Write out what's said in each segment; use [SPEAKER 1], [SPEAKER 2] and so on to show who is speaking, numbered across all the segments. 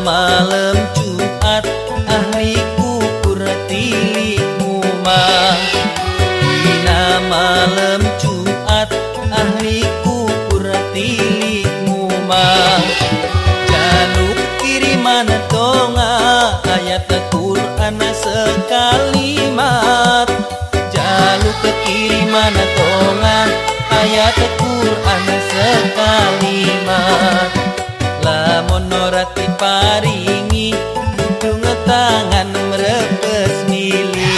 [SPEAKER 1] malam Jumat ahli kubur tilikmu mah Dina malam Jumat ahli kubur tilikmu mah Jaluk kiriman tonga ayat Quran sekalimat Jaluk kiriman tonga ayat Quran sekalimat ora diparingi dunga tangan merepes mili.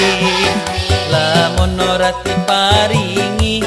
[SPEAKER 1] Lamun ora diparingi